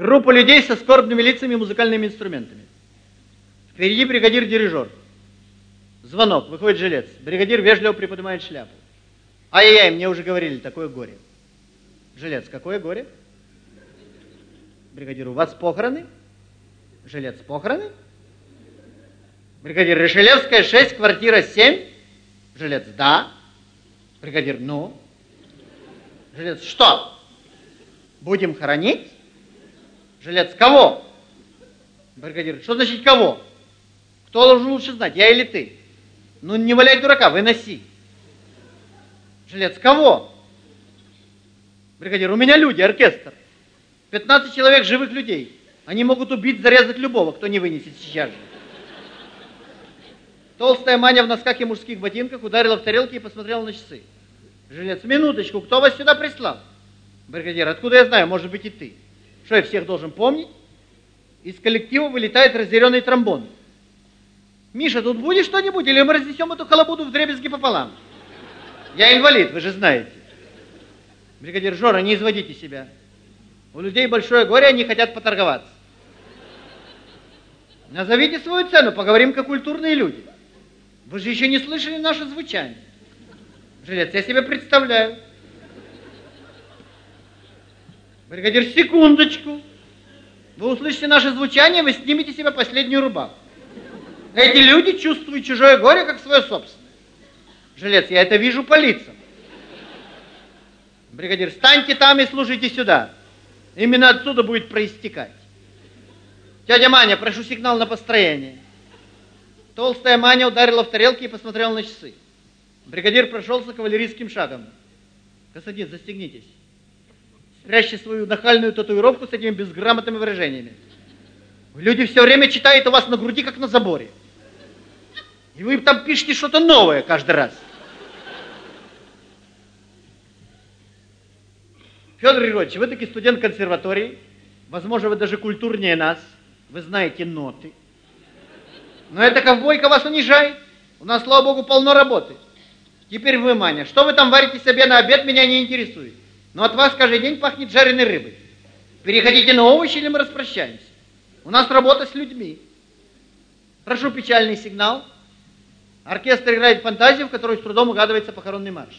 Группа людей со скорбными лицами и музыкальными инструментами. Впереди бригадир-дирижер. Звонок, выходит жилец. Бригадир вежливо приподнимает шляпу. Ай-яй-яй, мне уже говорили, такое горе. Жилец, какое горе? Бригадир, у вас похороны? Жилец, похороны? Бригадир, Решелевская, 6, квартира 7. Жилец, да. Бригадир, ну? Жилец, что? Будем хоронить? Жилец, кого? Бригадир, что значит кого? Кто должен лучше знать, я или ты? Ну, не валяй дурака, выноси. Жилец, кого? Бригадир, у меня люди, оркестр. 15 человек живых людей. Они могут убить, зарезать любого, кто не вынесет сейчас же. Толстая Маня в носках и мужских ботинках ударила в тарелки и посмотрела на часы. Жилец, минуточку, кто вас сюда прислал? Бригадир, откуда я знаю, может быть и ты. Что я всех должен помнить? Из коллектива вылетает разъяренный тромбон. Миша, тут будет что-нибудь, или мы разнесем эту халабуду в дребезги пополам? Я инвалид, вы же знаете. Бригадир Жора, не изводите себя. У людей большое горе, они хотят поторговаться. Назовите свою цену, поговорим как культурные люди. Вы же еще не слышали наше звучание. Жилец, я себе представляю. Бригадир, секундочку. Вы услышите наше звучание, вы снимете себе последнюю рубаху. Эти люди чувствуют чужое горе, как свое собственное. Жилец, я это вижу по лицам. Бригадир, встаньте там и служите сюда. Именно отсюда будет проистекать. Тетя Маня, прошу сигнал на построение. Толстая Маня ударила в тарелки и посмотрела на часы. Бригадир прошелся кавалерийским шагом. Касадин, застегнитесь. Спрячьте свою нахальную татуировку с этими безграмотными выражениями. Люди все время читают у вас на груди, как на заборе. И вы там пишете что-то новое каждый раз. Федор Григорьевич, вы таки студент консерватории, возможно, вы даже культурнее нас, вы знаете ноты. Но эта ковбойка вас унижает. У нас, слава богу, полно работы. Теперь вы, Маня, что вы там варите себе на обед, меня не интересует. Но от вас каждый день пахнет жареной рыбой. Переходите на овощи, или мы распрощаемся. У нас работа с людьми. Прошу печальный сигнал. Оркестр играет фантазию, в которой с трудом угадывается похоронный марш.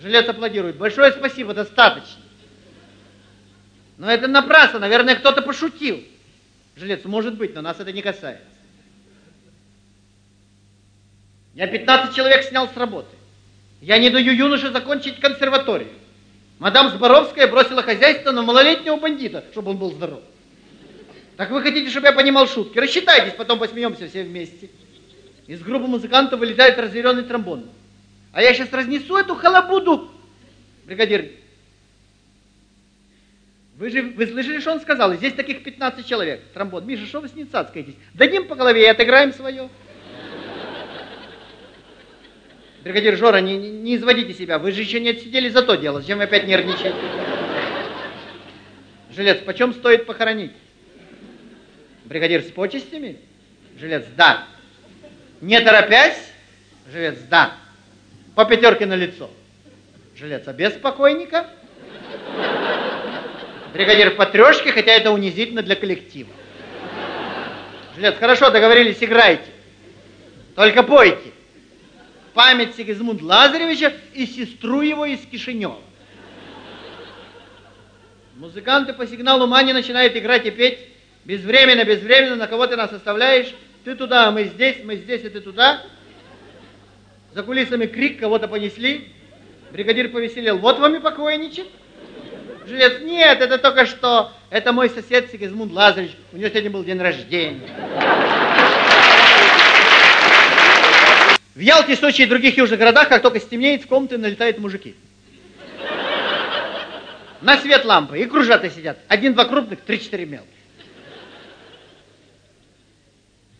Жилец аплодирует. Большое спасибо, достаточно. Но это напрасно, наверное, кто-то пошутил. Жилец, может быть, но нас это не касается. Я 15 человек снял с работы. Я не даю юноше закончить консерваторию. Мадам Зборовская бросила хозяйство на малолетнего бандита, чтобы он был здоров. Так вы хотите, чтобы я понимал шутки? Рассчитайтесь, потом посмеемся все вместе. Из группы музыкантов вылетает разъяренный тромбон. А я сейчас разнесу эту халабуду. Бригадир, вы же вы слышали, что он сказал? Здесь таких 15 человек. Тромбон. Миша, что вы с ним цацкаетесь? Дадим по голове и отыграем свое. Бригадир Жора, не, не изводите себя. Вы же еще не отсидели за то дело. Зачем вы опять нервничаете? Жилец, почем стоит похоронить? Бригадир, с почестями? Жилец, да. Не торопясь? Жилец, да. По пятерке на лицо. Жилец, а без покойника? Бригадир по трешке, хотя это унизительно для коллектива. Жилец, хорошо, договорились, играйте. Только пойте. Память Сигизмунд Лазаревича и сестру его из Кишинева. Музыканты по сигналу Мани начинают играть и петь. Безвременно, безвременно, на кого ты нас оставляешь? Ты туда, а мы здесь, мы здесь, и ты туда. За кулисами крик, кого-то понесли. Бригадир повеселел. Вот вам и покойничек. Жилец, нет, это только что. Это мой сосед Сигизмунд Лазаревич. У него сегодня был день рождения. В Ялте, Сочи и других южных городах, как только стемнеет, в комнаты налетают мужики. На свет лампы. И кружаты сидят. Один-два крупных, три-четыре мелких.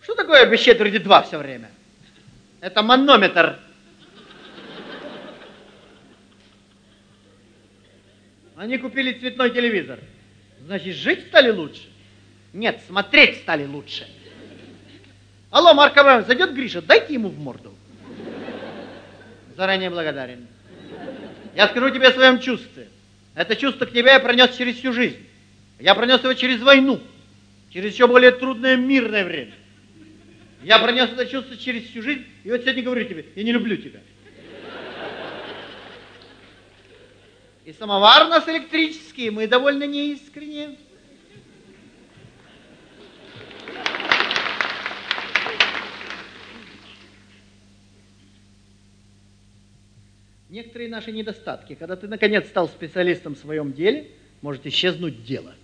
Что такое без четверти два все время? Это манометр. Они купили цветной телевизор. Значит, жить стали лучше? Нет, смотреть стали лучше. Алло, Марк Абрамович, зайдет Гриша, дайте ему в морду. Заранее благодарен. Я скажу тебе о своем чувстве. Это чувство к тебе я пронес через всю жизнь. Я пронес его через войну, через еще более трудное мирное время. Я пронес это чувство через всю жизнь, и вот сегодня говорю тебе, я не люблю тебя. И самовар у нас электрический, мы довольно неискренне. Некоторые наши недостатки, когда ты наконец стал специалистом в своем деле, может исчезнуть дело.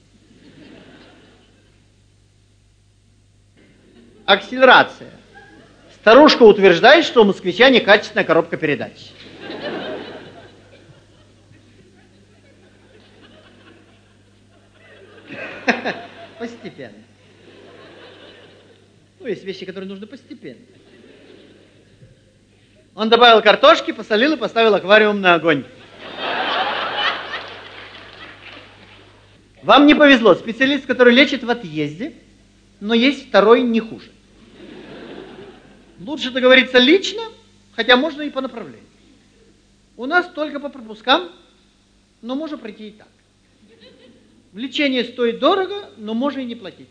Акселерация. Старушка утверждает, что у москвича некачественная коробка передач. Постепенно. Ну, есть вещи, которые нужно постепенно. Он добавил картошки, посолил и поставил аквариум на огонь. Вам не повезло. Специалист, который лечит в отъезде, но есть второй не хуже. Лучше договориться лично, хотя можно и по направлению. У нас только по пропускам, но можно пройти и так. Лечение стоит дорого, но можно и не платить.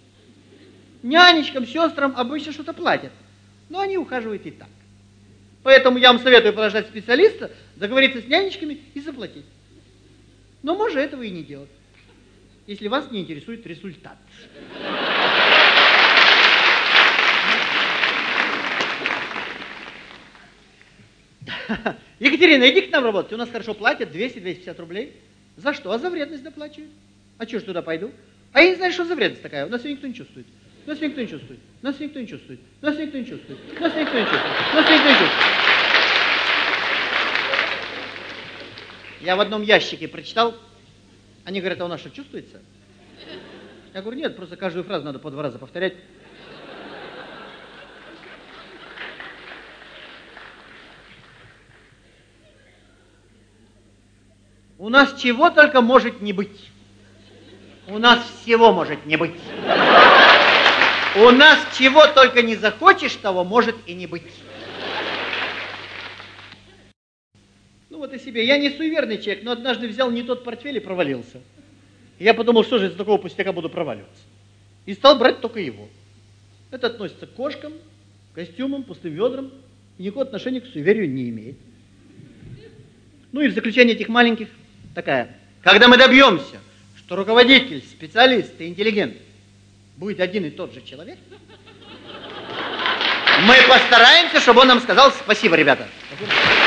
Нянечкам, сестрам обычно что-то платят, но они ухаживают и так. Поэтому я вам советую подождать специалиста, договориться с нянечками и заплатить. Но можно этого и не делать, если вас не интересует результат. Екатерина, иди к нам работать. У нас хорошо платят, 200-250 рублей. За что? А за вредность доплачивают. А что ж туда пойду? А я не знаю, что за вредность такая. У нас ее никто не чувствует. Нас никто не чувствует. Нас никто не чувствует. Нас никто не чувствует. Нас никто не чувствует. Нас никто не чувствует. Я в одном ящике прочитал, они говорят, а у нас что, чувствуется? Я говорю, нет, просто каждую фразу надо по два раза повторять. У нас чего только может не быть. У нас всего может не быть. У нас чего только не захочешь, того может и не быть. Ну вот и себе. Я не суеверный человек, но однажды взял не тот портфель и провалился. И я подумал, что же из такого пустяка буду проваливаться. И стал брать только его. Это относится к кошкам, костюмам, пустым ведрам. И никакого отношения к суеверию не имеет. Ну и в заключение этих маленьких такая. Когда мы добьемся, что руководитель, специалист и интеллигент будет один и тот же человек, мы постараемся, чтобы он нам сказал спасибо, ребята. Спасибо.